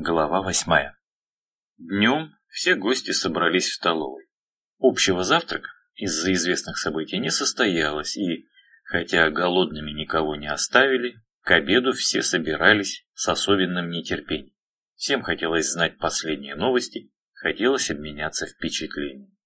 Глава восьмая. Днем все гости собрались в столовой. Общего завтрака из-за известных событий не состоялось, и, хотя голодными никого не оставили, к обеду все собирались с особенным нетерпением. Всем хотелось знать последние новости, хотелось обменяться впечатлениями.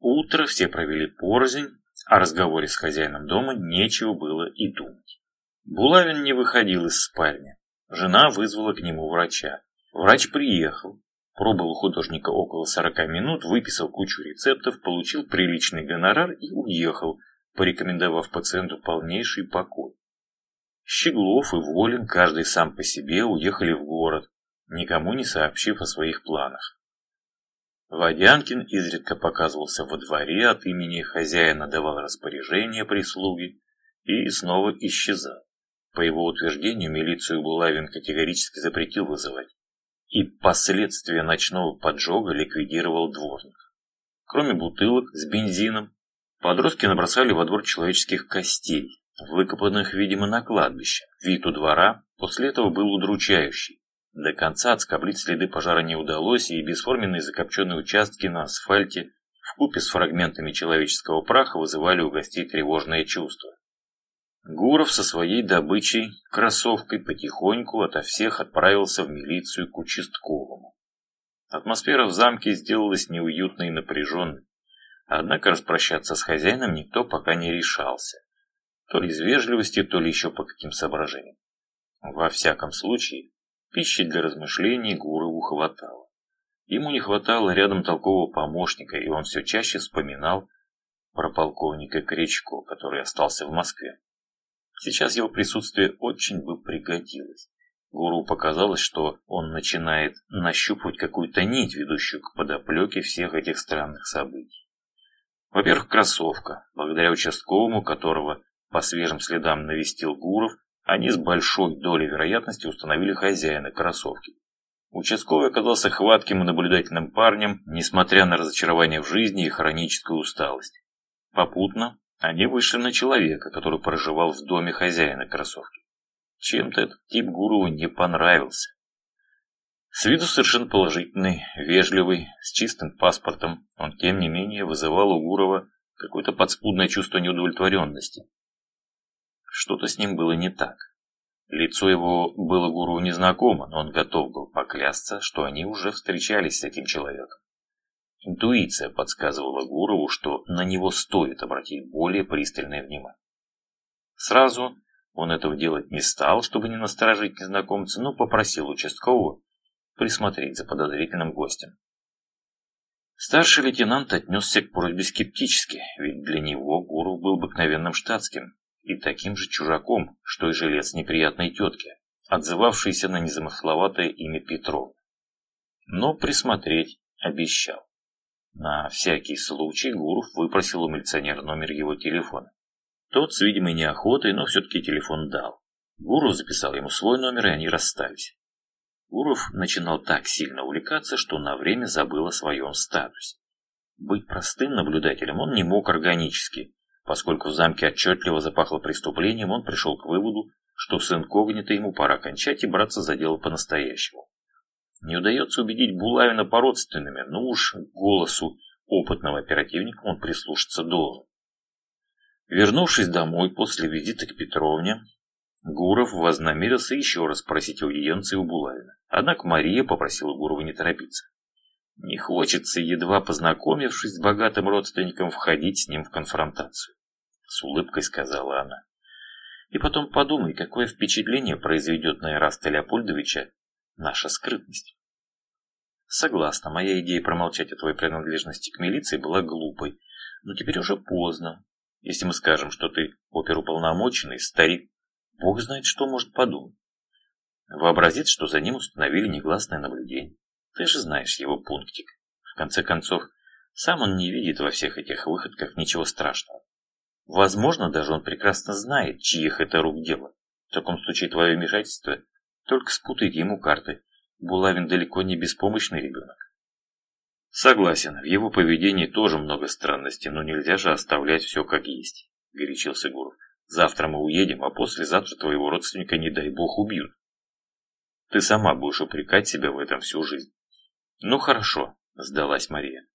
Утро все провели порознь, о разговоре с хозяином дома нечего было и думать. Булавин не выходил из спальни. Жена вызвала к нему врача. Врач приехал, пробыл у художника около 40 минут, выписал кучу рецептов, получил приличный гонорар и уехал, порекомендовав пациенту полнейший покой. Щеглов и Волин, каждый сам по себе, уехали в город, никому не сообщив о своих планах. Водянкин изредка показывался во дворе, от имени хозяина давал распоряжение прислуги и снова исчезал. По его утверждению, милицию Булавин категорически запретил вызывать и последствия ночного поджога ликвидировал дворник. Кроме бутылок с бензином, подростки набросали во двор человеческих костей, выкопанных, видимо, на кладбище. Вид у двора после этого был удручающий. До конца отскоблить следы пожара не удалось, и бесформенные закопченные участки на асфальте вкупе с фрагментами человеческого праха вызывали у гостей тревожное чувство. Гуров со своей добычей, кроссовкой, потихоньку ото всех отправился в милицию к участковому. Атмосфера в замке сделалась неуютной и напряженной. Однако распрощаться с хозяином никто пока не решался. То ли из вежливости, то ли еще по каким соображениям. Во всяком случае, пищи для размышлений Гурову хватало. Ему не хватало рядом толкового помощника, и он все чаще вспоминал про полковника Кричко, который остался в Москве. Сейчас его присутствие очень бы пригодилось. Гуру показалось, что он начинает нащупывать какую-то нить, ведущую к подоплеке всех этих странных событий. Во-первых, кроссовка. Благодаря участковому, которого по свежим следам навестил Гуров, они с большой долей вероятности установили хозяина кроссовки. Участковый оказался хватким и наблюдательным парнем, несмотря на разочарование в жизни и хроническую усталость. Попутно они вышли на человека, который проживал в доме хозяина кроссовки. Чем-то этот тип Гурову не понравился. С виду совершенно положительный, вежливый, с чистым паспортом, он тем не менее вызывал у Гурова какое-то подспудное чувство неудовлетворенности. Что-то с ним было не так. Лицо его было Гурову незнакомо, но он готов был поклясться, что они уже встречались с этим человеком. Интуиция подсказывала Гурову, что на него стоит обратить более пристальное внимание. Сразу он этого делать не стал, чтобы не насторожить незнакомца, но попросил участкового присмотреть за подозрительным гостем. Старший лейтенант отнесся к просьбе скептически, ведь для него Гуров был обыкновенным штатским и таким же чужаком, что и жилец неприятной тетки, отзывавшийся на незамысловатое имя Петров. Но присмотреть обещал. На всякий случай Гуров выпросил у милиционера номер его телефона. Тот с видимой неохотой, но все-таки телефон дал. Гуров записал ему свой номер, и они расстались. Гуров начинал так сильно увлекаться, что на время забыл о своем статусе. Быть простым наблюдателем он не мог органически. Поскольку в замке отчетливо запахло преступлением, он пришел к выводу, что с инкогнито ему пора кончать и браться за дело по-настоящему. Не удается убедить Булавина по-родственными, но уж голосу опытного оперативника он прислушаться должен. Вернувшись домой после визита к Петровне, Гуров вознамерился еще раз спросить аудиенции у Булавина. Однако Мария попросила Гурова не торопиться. Не хочется, едва познакомившись с богатым родственником, входить с ним в конфронтацию. С улыбкой сказала она. И потом подумай, какое впечатление произведет на Ираста Леопольдовича наша скрытность. Согласна, моя идея промолчать о твоей принадлежности к милиции была глупой, но теперь уже поздно. Если мы скажем, что ты оперуполномоченный, старик, бог знает, что может подумать. Вообразит, что за ним установили негласное наблюдение. Ты же знаешь его пунктик. В конце концов, сам он не видит во всех этих выходках ничего страшного. Возможно, даже он прекрасно знает, чьих это рук дело. В таком случае твое вмешательство только спутает ему карты. Булавин далеко не беспомощный ребенок. Согласен, в его поведении тоже много странностей, но нельзя же оставлять все как есть, горячился Гуров. Завтра мы уедем, а послезавтра твоего родственника, не дай бог, убьют. Ты сама будешь упрекать себя в этом всю жизнь. Ну хорошо, сдалась Мария.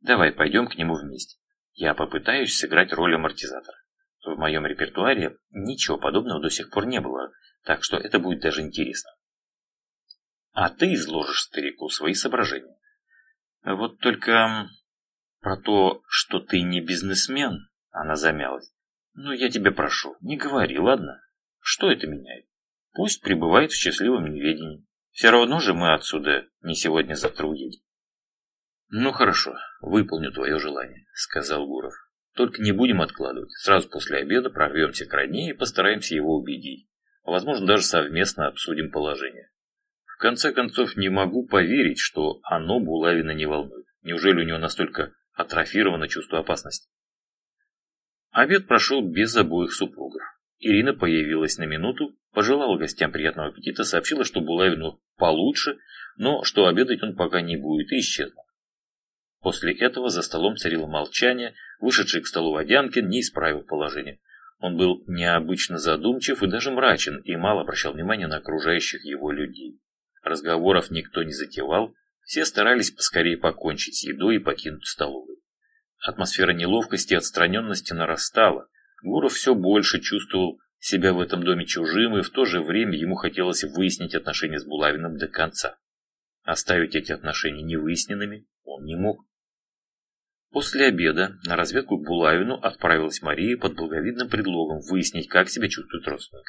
Давай пойдем к нему вместе. Я попытаюсь сыграть роль амортизатора. В моем репертуаре ничего подобного до сих пор не было, так что это будет даже интересно. А ты изложишь старику свои соображения. Вот только про то, что ты не бизнесмен, она замялась. Ну, я тебя прошу, не говори, ладно? Что это меняет? Пусть пребывает в счастливом неведении. Все равно же мы отсюда не сегодня-завтра уедем. Ну хорошо, выполню твое желание, сказал Гуров. Только не будем откладывать. Сразу после обеда прорвемся к родне и постараемся его убедить. Возможно, даже совместно обсудим положение. В конце концов, не могу поверить, что оно Булавина не волнует. Неужели у него настолько атрофировано чувство опасности? Обед прошел без обоих супругов. Ирина появилась на минуту, пожелала гостям приятного аппетита, сообщила, что Булавину получше, но что обедать он пока не будет, и исчезла. После этого за столом царило молчание, вышедший к столу Водянкин не исправил положение. Он был необычно задумчив и даже мрачен, и мало обращал внимания на окружающих его людей. Разговоров никто не затевал, все старались поскорее покончить с едой и покинуть столовую. Атмосфера неловкости и отстраненности нарастала. Гуров все больше чувствовал себя в этом доме чужим, и в то же время ему хотелось выяснить отношения с Булавиным до конца. Оставить эти отношения невыясненными он не мог. После обеда на разведку к Булавину отправилась Мария под благовидным предлогом выяснить, как себя чувствует родственник.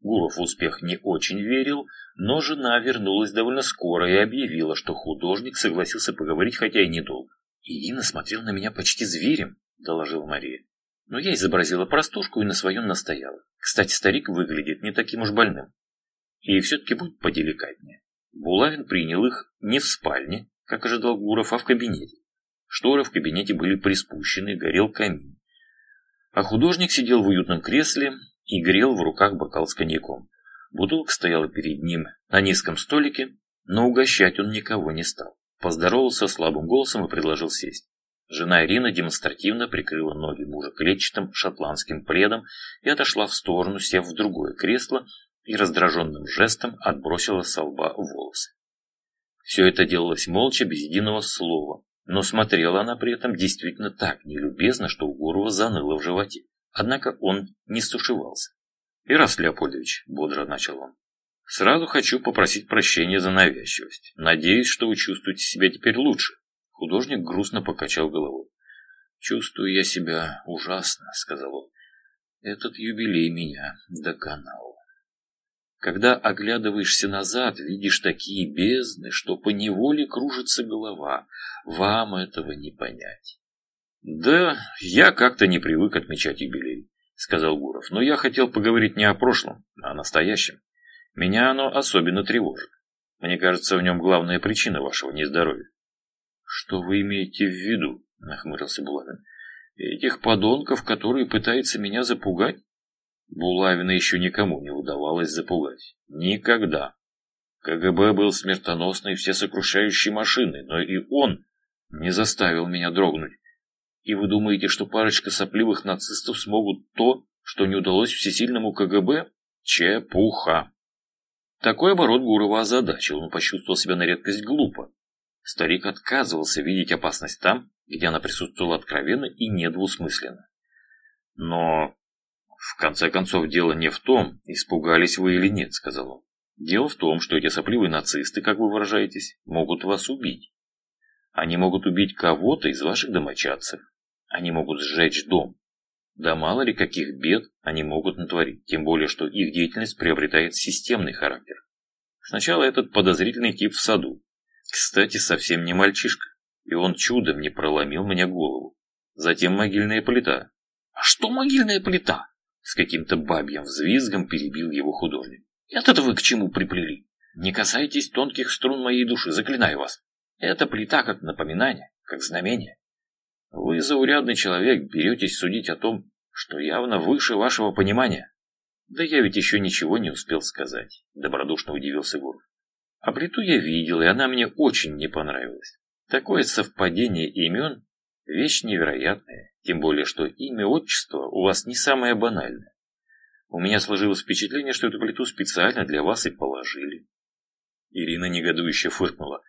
Гуров в успех не очень верил, но жена вернулась довольно скоро и объявила, что художник согласился поговорить, хотя и недолго. «Ирина смотрела на меня почти зверем», — доложила Мария. Но я изобразила простушку и на своем настояла. Кстати, старик выглядит не таким уж больным. И все-таки будет поделикатнее. Булавин принял их не в спальне, как ожидал Гуров, а в кабинете. Шторы в кабинете были приспущены, горел камин. А художник сидел в уютном кресле и грел в руках бокал с коньяком. Бутылка стояла перед ним на низком столике, но угощать он никого не стал. Поздоровался слабым голосом и предложил сесть. Жена Ирина демонстративно прикрыла ноги мужа клетчатым шотландским пледом и отошла в сторону, сев в другое кресло и раздраженным жестом отбросила со лба волосы. Все это делалось молча, без единого слова, но смотрела она при этом действительно так нелюбезно, что у Гурова заныло в животе. Однако он не стушевался. «Ирас Леопольдович», — бодро начал он, — «сразу хочу попросить прощения за навязчивость. Надеюсь, что вы чувствуете себя теперь лучше». Художник грустно покачал головой. «Чувствую я себя ужасно», — сказал он. «Этот юбилей меня доконал». Когда оглядываешься назад, видишь такие бездны, что поневоле кружится голова. Вам этого не понять. Да, я как-то не привык отмечать юбилей, сказал Гуров. Но я хотел поговорить не о прошлом, а о настоящем. Меня оно особенно тревожит. Мне кажется, в нем главная причина вашего нездоровья. Что вы имеете в виду? Нахмурился Булавин. Этих подонков, которые пытаются меня запугать? Булавина еще никому не удавалось запугать. Никогда. КГБ был смертоносной всесокрушающей машиной, но и он не заставил меня дрогнуть. И вы думаете, что парочка сопливых нацистов смогут то, что не удалось всесильному КГБ? Чепуха. Такой оборот Гурова озадачил, он почувствовал себя на редкость глупо. Старик отказывался видеть опасность там, где она присутствовала откровенно и недвусмысленно. Но «В конце концов, дело не в том, испугались вы или нет», — сказал он. «Дело в том, что эти сопливые нацисты, как вы выражаетесь, могут вас убить. Они могут убить кого-то из ваших домочадцев. Они могут сжечь дом. Да мало ли каких бед они могут натворить, тем более, что их деятельность приобретает системный характер. Сначала этот подозрительный тип в саду. Кстати, совсем не мальчишка, и он чудом не проломил мне голову. Затем могильная плита. «А что могильная плита?» С каким-то бабьим взвизгом перебил его художник. Это-то вы к чему приплели? Не касайтесь тонких струн моей души, заклинаю вас. Это плита как напоминание, как знамение. Вы, заурядный человек, беретесь судить о том, что явно выше вашего понимания. Да я ведь еще ничего не успел сказать, добродушно удивился Гуров. А плиту я видел, и она мне очень не понравилась. Такое совпадение имен – вещь невероятная. Тем более, что имя отчество у вас не самое банальное. У меня сложилось впечатление, что эту плиту специально для вас и положили. Ирина негодующе фыркнула.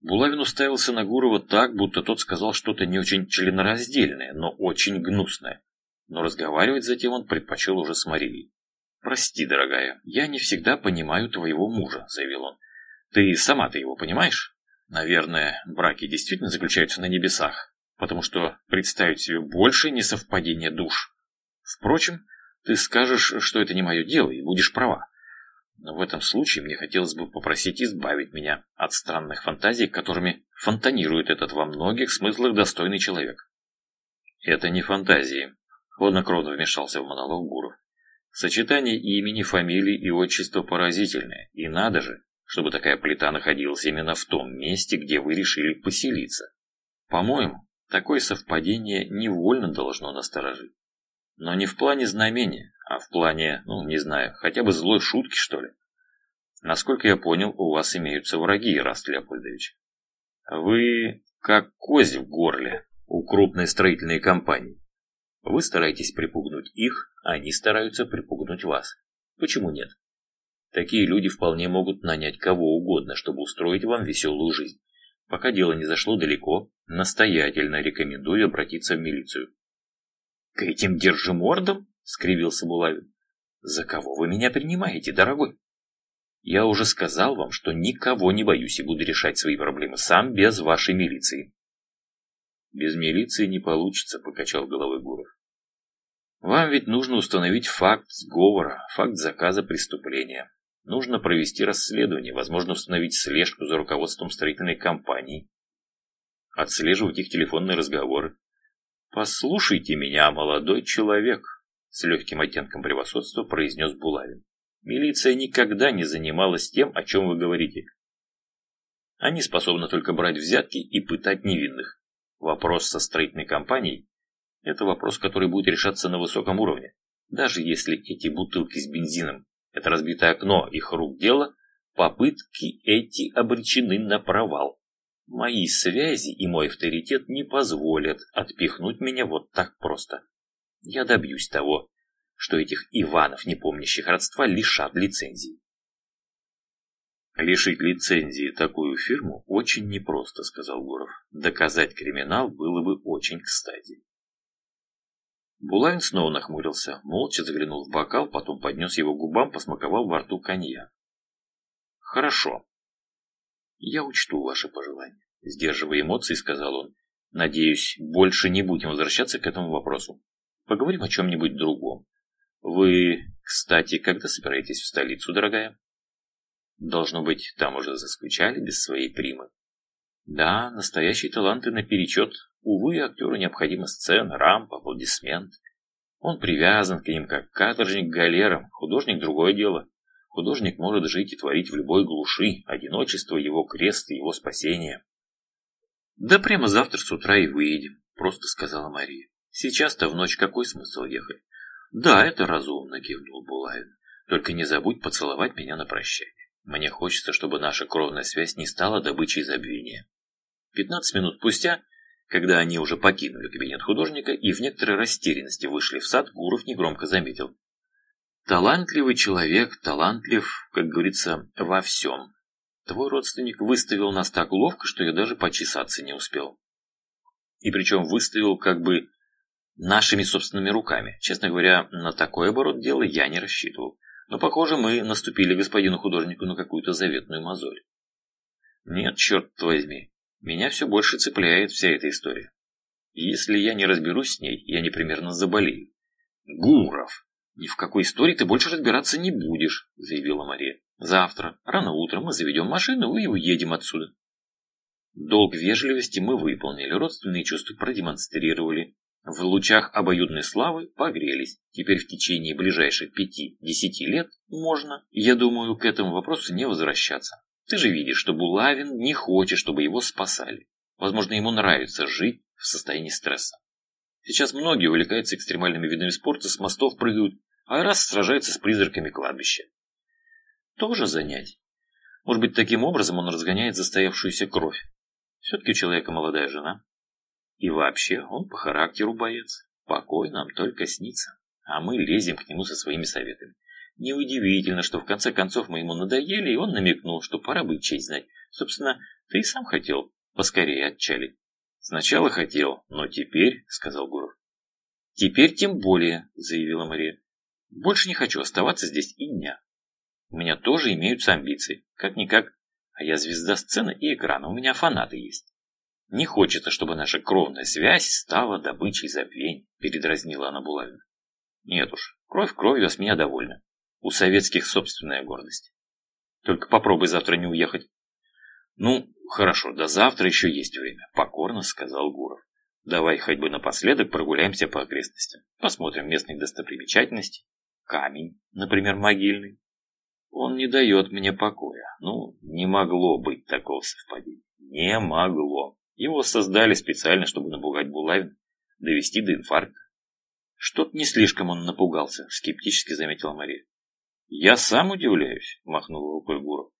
Булавин уставился на Гурова так, будто тот сказал что-то не очень членораздельное, но очень гнусное. Но разговаривать затем он предпочел уже с Марией. «Прости, дорогая, я не всегда понимаю твоего мужа», — заявил он. «Ты сама-то его понимаешь? Наверное, браки действительно заключаются на небесах, потому что представить себе больше несовпадение душ. Впрочем, ты скажешь, что это не мое дело, и будешь права. Но в этом случае мне хотелось бы попросить избавить меня от странных фантазий, которыми фонтанирует этот во многих смыслах достойный человек. Это не фантазии, хладнокровно вмешался в монолог Гуров. Сочетание имени, фамилии и отчества поразительное, и надо же, чтобы такая плита находилась именно в том месте, где вы решили поселиться. По-моему, такое совпадение невольно должно насторожить. Но не в плане знамения, а в плане, ну, не знаю, хотя бы злой шутки, что ли. Насколько я понял, у вас имеются враги, Раст Леопольдович. Вы как кость в горле у крупной строительной компании. Вы стараетесь припугнуть их, а они стараются припугнуть вас. Почему нет? Такие люди вполне могут нанять кого угодно, чтобы устроить вам веселую жизнь. Пока дело не зашло далеко, настоятельно рекомендую обратиться в милицию. «К этим держимордам?» — скривился Булавин. «За кого вы меня принимаете, дорогой?» «Я уже сказал вам, что никого не боюсь и буду решать свои проблемы сам без вашей милиции». «Без милиции не получится», — покачал головой Гуров. «Вам ведь нужно установить факт сговора, факт заказа преступления. Нужно провести расследование, возможно, установить слежку за руководством строительной компании, отслеживать их телефонные разговоры, «Послушайте меня, молодой человек», — с легким оттенком превосходства произнес Булавин. «Милиция никогда не занималась тем, о чем вы говорите. Они способны только брать взятки и пытать невинных. Вопрос со строительной компанией – это вопрос, который будет решаться на высоком уровне. Даже если эти бутылки с бензином – это разбитое окно их рук дело, попытки эти обречены на провал. Мои связи и мой авторитет не позволят отпихнуть меня вот так просто. Я добьюсь того, что этих Иванов, не помнящих родства, лишат лицензии. «Лишить лицензии такую фирму очень непросто», — сказал Гуров. «Доказать криминал было бы очень кстати». Булавин снова нахмурился, молча заглянул в бокал, потом поднес его к губам, посмаковал во рту коньяк. «Хорошо», «Я учту ваши пожелания», — сдерживая эмоции, сказал он. «Надеюсь, больше не будем возвращаться к этому вопросу. Поговорим о чем-нибудь другом. Вы, кстати, когда собираетесь в столицу, дорогая?» «Должно быть, там уже заскучали без своей примы». «Да, настоящие таланты наперечет. Увы, актеру необходима сцена, рампа, аплодисмент. Он привязан к ним, как каторжник к галерам, художник – другое дело. Художник может жить и творить в любой глуши, одиночество его крест и его спасение. «Да прямо завтра с утра и выедем», — просто сказала Мария. «Сейчас-то в ночь какой смысл ехать?» «Да, это разумно», — кивнул Булавин. «Только не забудь поцеловать меня на прощание. Мне хочется, чтобы наша кровная связь не стала добычей забвения». Пятнадцать минут спустя, когда они уже покинули кабинет художника и в некоторой растерянности вышли в сад, Гуров негромко заметил. Талантливый человек, талантлив, как говорится, во всем. Твой родственник выставил нас так ловко, что я даже почесаться не успел. И причем выставил как бы нашими собственными руками. Честно говоря, на такой оборот дела я не рассчитывал. Но, похоже, мы наступили господину художнику на какую-то заветную мозоль. Нет, черт возьми, меня все больше цепляет вся эта история. Если я не разберусь с ней, я непременно заболею. Гуров! «Ни в какой истории ты больше разбираться не будешь», — заявила Мария. «Завтра, рано утром, мы заведем машину и уедем отсюда». Долг вежливости мы выполнили, родственные чувства продемонстрировали. В лучах обоюдной славы погрелись. Теперь в течение ближайших пяти-десяти лет можно, я думаю, к этому вопросу не возвращаться. Ты же видишь, что Булавин не хочет, чтобы его спасали. Возможно, ему нравится жить в состоянии стресса. Сейчас многие увлекаются экстремальными видами спорта, с мостов прыгают, а раз сражается с призраками кладбища. Тоже занятие. Может быть, таким образом он разгоняет застоявшуюся кровь. Все-таки у человека молодая жена. И вообще, он по характеру боец. Покой нам только снится. А мы лезем к нему со своими советами. Неудивительно, что в конце концов мы ему надоели, и он намекнул, что пора бы честь знать. Собственно, ты и сам хотел поскорее отчалить. Сначала хотел, но теперь, — сказал Гуров. Теперь тем более, — заявила Мария. Больше не хочу оставаться здесь и дня. У меня тоже имеются амбиции. Как-никак, а я звезда сцены и экрана, у меня фанаты есть. Не хочется, чтобы наша кровная связь стала добычей забвень, передразнила она Булавина. Нет уж, кровь кровью, а с меня довольна. У советских собственная гордость. Только попробуй завтра не уехать. Ну, хорошо, до завтра еще есть время, покорно сказал Гуров. Давай хоть бы напоследок прогуляемся по окрестностям. Посмотрим местные достопримечательности. Камень, например, могильный. Он не дает мне покоя. Ну, не могло быть такого совпадения. Не могло. Его создали специально, чтобы напугать Булавин, довести до инфаркта. Что-то не слишком он напугался, скептически заметила Мария. «Я сам удивляюсь», — махнул рукой Гуров.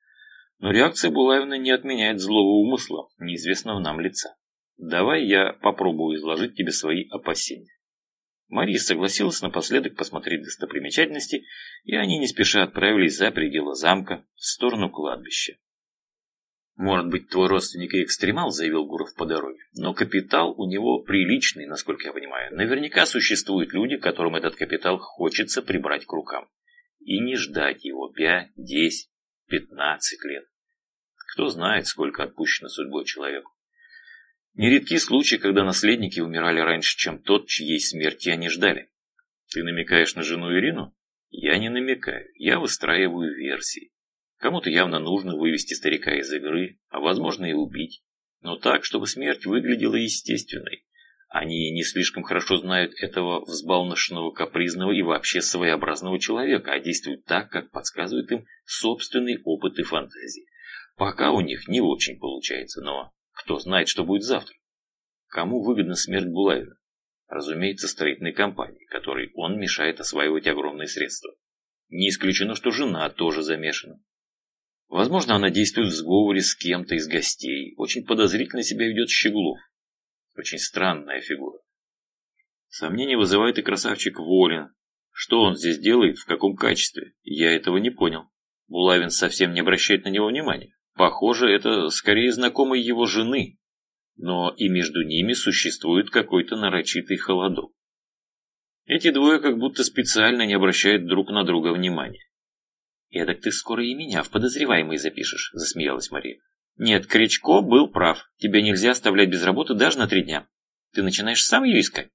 «Но реакция Булавина не отменяет злого умысла, неизвестного нам лица. Давай я попробую изложить тебе свои опасения». Мария согласилась напоследок посмотреть достопримечательности, и они не спеша отправились за пределы замка в сторону кладбища. «Может быть, твой родственник и экстремал», — заявил Гуров по дороге. «Но капитал у него приличный, насколько я понимаю. Наверняка существуют люди, которым этот капитал хочется прибрать к рукам и не ждать его 5, 10, 15 лет. Кто знает, сколько отпущено судьбой человеку. Нередки случаи, когда наследники умирали раньше, чем тот, чьей смерти они ждали. Ты намекаешь на жену Ирину? Я не намекаю, я выстраиваю версии. Кому-то явно нужно вывести старика из игры, а возможно и убить. Но так, чтобы смерть выглядела естественной. Они не слишком хорошо знают этого взбалмошного, капризного и вообще своеобразного человека, а действуют так, как подсказывает им собственный опыт и фантазии. Пока у них не очень получается, но кто знает, что будет завтра. Кому выгодна смерть Булавина? Разумеется, строительной компании, которой он мешает осваивать огромные средства. Не исключено, что жена тоже замешана. Возможно, она действует в сговоре с кем-то из гостей. Очень подозрительно себя ведет Щеглов. Очень странная фигура. Сомнение вызывает и красавчик Волин. Что он здесь делает, в каком качестве? Я этого не понял. Булавин совсем не обращает на него внимания. Похоже, это скорее знакомый его жены. Но и между ними существует какой-то нарочитый холодок. Эти двое как будто специально не обращают друг на друга внимания. «Эдак ты скоро и меня в подозреваемые запишешь», – засмеялась Мария. Нет, Кричко был прав. Тебя нельзя оставлять без работы даже на три дня. Ты начинаешь сам ее искать.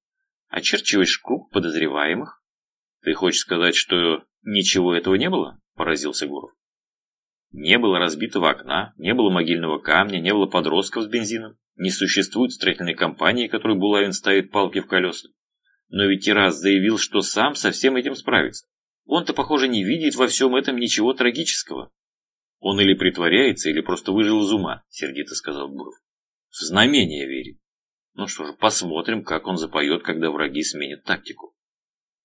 Очерчиваешь круг подозреваемых. Ты хочешь сказать, что ничего этого не было? Поразился Гуров. Не было разбитого окна, не было могильного камня, не было подростков с бензином. Не существует строительной компании, которой Булавин ставит палки в колеса. Но ведь и заявил, что сам со всем этим справится. Он-то, похоже, не видит во всем этом ничего трагического. Он или притворяется, или просто выжил из ума, сердито сказал Буров. В знамение верит. Ну что же, посмотрим, как он запоет, когда враги сменят тактику.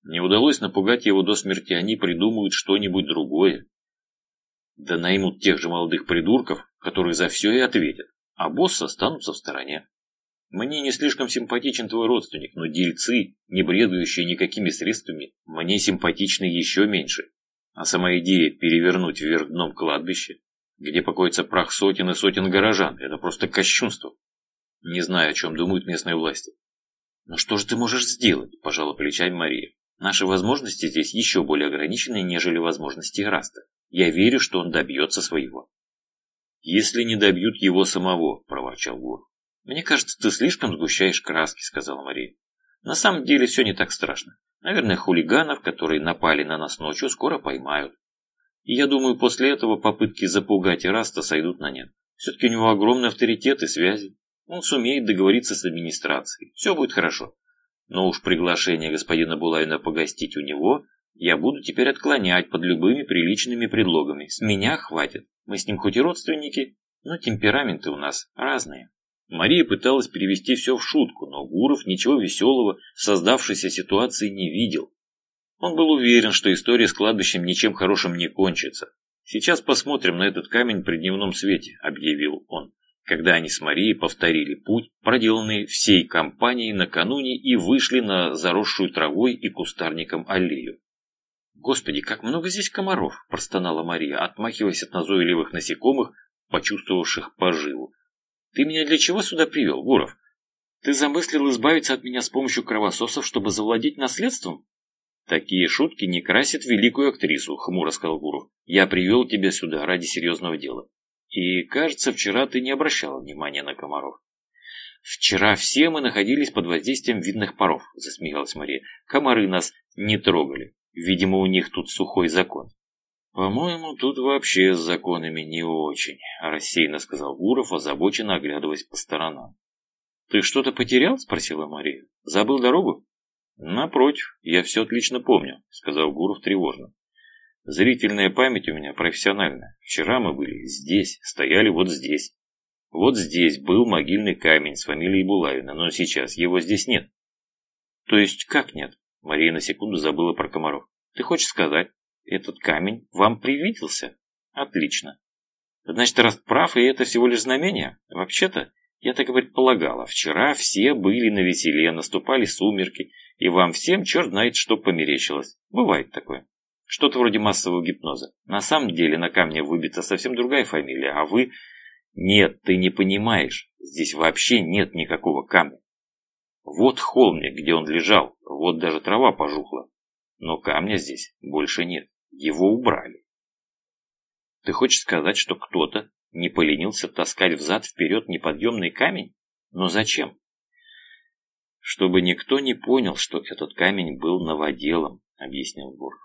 Не удалось напугать его до смерти, они придумают что-нибудь другое. Да наймут тех же молодых придурков, которые за все и ответят, а боссы останутся в стороне. Мне не слишком симпатичен твой родственник, но дельцы, не бредающие никакими средствами, мне симпатичны еще меньше. А сама идея перевернуть вверх дном кладбище, где покоится прах сотен и сотен горожан, это просто кощунство. Не знаю, о чем думают местные власти. Но что же ты можешь сделать, пожала плечами Мария. Наши возможности здесь еще более ограничены, нежели возможности Раста. Я верю, что он добьется своего. Если не добьют его самого, проворчал Гур. Мне кажется, ты слишком сгущаешь краски, сказала Мария. На самом деле все не так страшно. Наверное, хулиганов, которые напали на нас ночью, скоро поймают. И я думаю, после этого попытки запугать Ираста сойдут на нет. Все-таки у него огромный авторитет и связи. Он сумеет договориться с администрацией. Все будет хорошо. Но уж приглашение господина Булавина погостить у него я буду теперь отклонять под любыми приличными предлогами. С меня хватит. Мы с ним хоть и родственники, но темпераменты у нас разные. Мария пыталась перевести все в шутку, но Гуров ничего веселого в создавшейся ситуации не видел. Он был уверен, что история с кладбищем ничем хорошим не кончится. «Сейчас посмотрим на этот камень при дневном свете», — объявил он, когда они с Марией повторили путь, проделанный всей компанией накануне и вышли на заросшую травой и кустарником аллею. «Господи, как много здесь комаров!» – простонала Мария, отмахиваясь от назойливых насекомых, почувствовавших поживу. «Ты меня для чего сюда привел, Гуров? Ты замыслил избавиться от меня с помощью кровососов, чтобы завладеть наследством?» «Такие шутки не красят великую актрису», – хмуро сказал Гуров. «Я привел тебя сюда ради серьезного дела. И, кажется, вчера ты не обращала внимания на комаров». «Вчера все мы находились под воздействием видных паров», – засмеялась Мария. «Комары нас не трогали. Видимо, у них тут сухой закон. «По-моему, тут вообще с законами не очень», – рассеянно сказал Гуров, озабоченно оглядываясь по сторонам. «Ты что-то потерял?» – спросила Мария. «Забыл дорогу?» «Напротив, я все отлично помню», – сказал Гуров тревожно. «Зрительная память у меня профессиональная. Вчера мы были здесь, стояли вот здесь. Вот здесь был могильный камень с фамилией Булавина, но сейчас его здесь нет». «То есть как нет?» Мария на секунду забыла про комаров. «Ты хочешь сказать, этот камень вам привиделся?» «Отлично. Значит, раз прав, и это всего лишь знамение? Вообще-то, я так и предполагала, вчера все были на веселе, наступали сумерки, и вам всем черт знает, что померещилось. Бывает такое. Что-то вроде массового гипноза. На самом деле на камне выбита совсем другая фамилия, а вы... Нет, ты не понимаешь. Здесь вообще нет никакого камня. Вот холмик, где он лежал, вот даже трава пожухла. Но камня здесь больше нет. Его убрали. Ты хочешь сказать, что кто-то не поленился таскать взад-вперед неподъемный камень? Но зачем? Чтобы никто не понял, что этот камень был новоделом, объяснил Бург.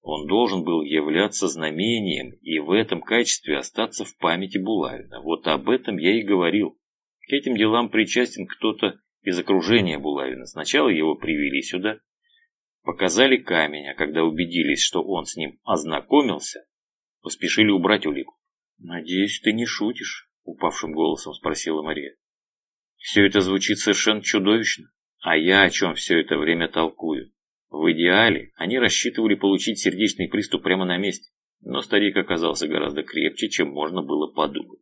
Он должен был являться знамением и в этом качестве остаться в памяти Булавина. Вот об этом я и говорил. К этим делам причастен кто-то из окружения Булавина. Сначала его привели сюда, показали камень, а когда убедились, что он с ним ознакомился, поспешили убрать улику. «Надеюсь, ты не шутишь?» — упавшим голосом спросила Мария. «Все это звучит совершенно чудовищно. А я о чем все это время толкую? В идеале они рассчитывали получить сердечный приступ прямо на месте, но старик оказался гораздо крепче, чем можно было подумать.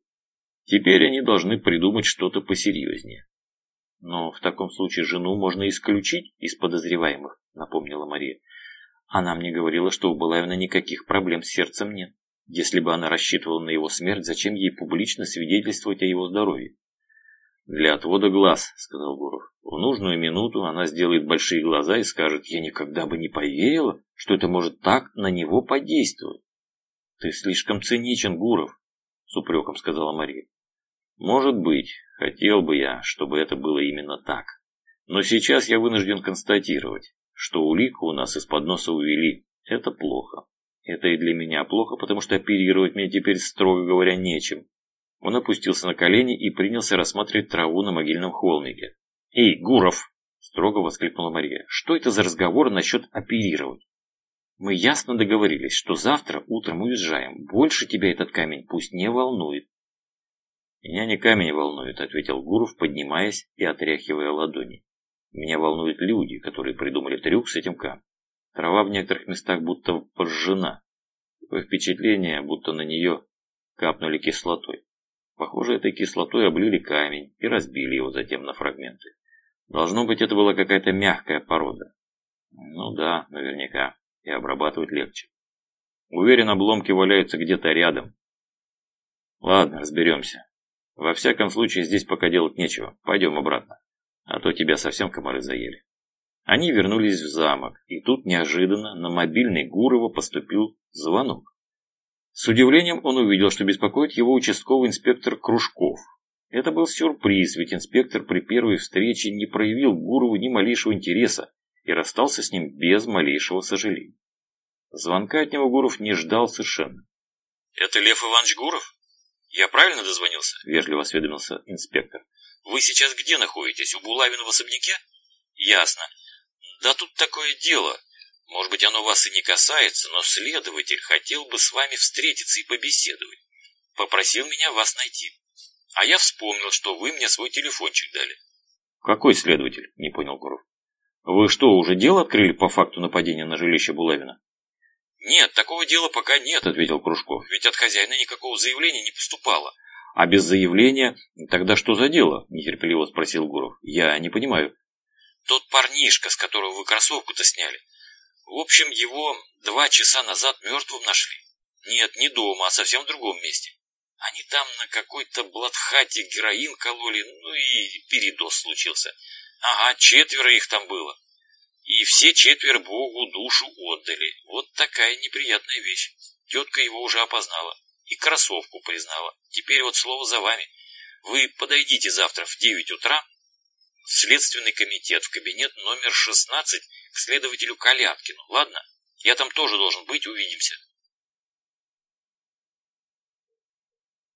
Теперь они должны придумать что-то посерьезнее. Но в таком случае жену можно исключить из подозреваемых, напомнила Мария. Она мне говорила, что у Балаевна никаких проблем с сердцем нет. Если бы она рассчитывала на его смерть, зачем ей публично свидетельствовать о его здоровье? «Для отвода глаз», — сказал Гуров. «В нужную минуту она сделает большие глаза и скажет, я никогда бы не поверила, что это может так на него подействовать». «Ты слишком циничен, Гуров», — с упреком сказала Мария. «Может быть, хотел бы я, чтобы это было именно так. Но сейчас я вынужден констатировать, что улику у нас из-под носа увели. Это плохо. Это и для меня плохо, потому что оперировать мне теперь, строго говоря, нечем. Он опустился на колени и принялся рассматривать траву на могильном холмике. «Эй, Гуров!» – строго воскликнула Мария. «Что это за разговор насчет оперировать? Мы ясно договорились, что завтра утром уезжаем. Больше тебя этот камень пусть не волнует». «Меня не камень волнует», – ответил Гуров, поднимаясь и отряхивая ладони. «Меня волнуют люди, которые придумали трюк с этим камнем. Трава в некоторых местах будто пожжена. Такое впечатление, будто на нее капнули кислотой. Похоже, этой кислотой облили камень и разбили его затем на фрагменты. Должно быть, это была какая-то мягкая порода. Ну да, наверняка. И обрабатывать легче. Уверен, обломки валяются где-то рядом. Ладно, разберемся. Во всяком случае, здесь пока делать нечего. Пойдем обратно. А то тебя совсем комары заели. Они вернулись в замок, и тут неожиданно на мобильный Гурова поступил звонок. С удивлением он увидел, что беспокоит его участковый инспектор Кружков. Это был сюрприз, ведь инспектор при первой встрече не проявил Гурову ни малейшего интереса и расстался с ним без малейшего сожаления. Звонка от него Гуров не ждал совершенно. «Это Лев Иванович Гуров? Я правильно дозвонился?» – вежливо осведомился инспектор. «Вы сейчас где находитесь? У Булавина в особняке?» «Ясно. Да тут такое дело. Может быть, оно вас и не касается, но следователь хотел бы с вами встретиться и побеседовать. Попросил меня вас найти. А я вспомнил, что вы мне свой телефончик дали. Какой следователь? Не понял Гуров. Вы что, уже дело открыли по факту нападения на жилище Булавина? Нет, такого дела пока нет, ответил Кружков. Ведь от хозяина никакого заявления не поступало. А без заявления тогда что за дело? Нетерпеливо спросил Гуров. Я не понимаю. Тот парнишка, с которого вы кроссовку-то сняли. В общем, его два часа назад мертвым нашли. Нет, не дома, а совсем в другом месте. Они там на какой-то блатхате героин кололи, ну и передоз случился. Ага, четверо их там было. И все четверо Богу душу отдали. Вот такая неприятная вещь. Тетка его уже опознала. И кроссовку признала. Теперь вот слово за вами. Вы подойдите завтра в 9 утра в Следственный комитет в кабинет номер 16 к следователю Каляткину, ладно? Я там тоже должен быть, увидимся.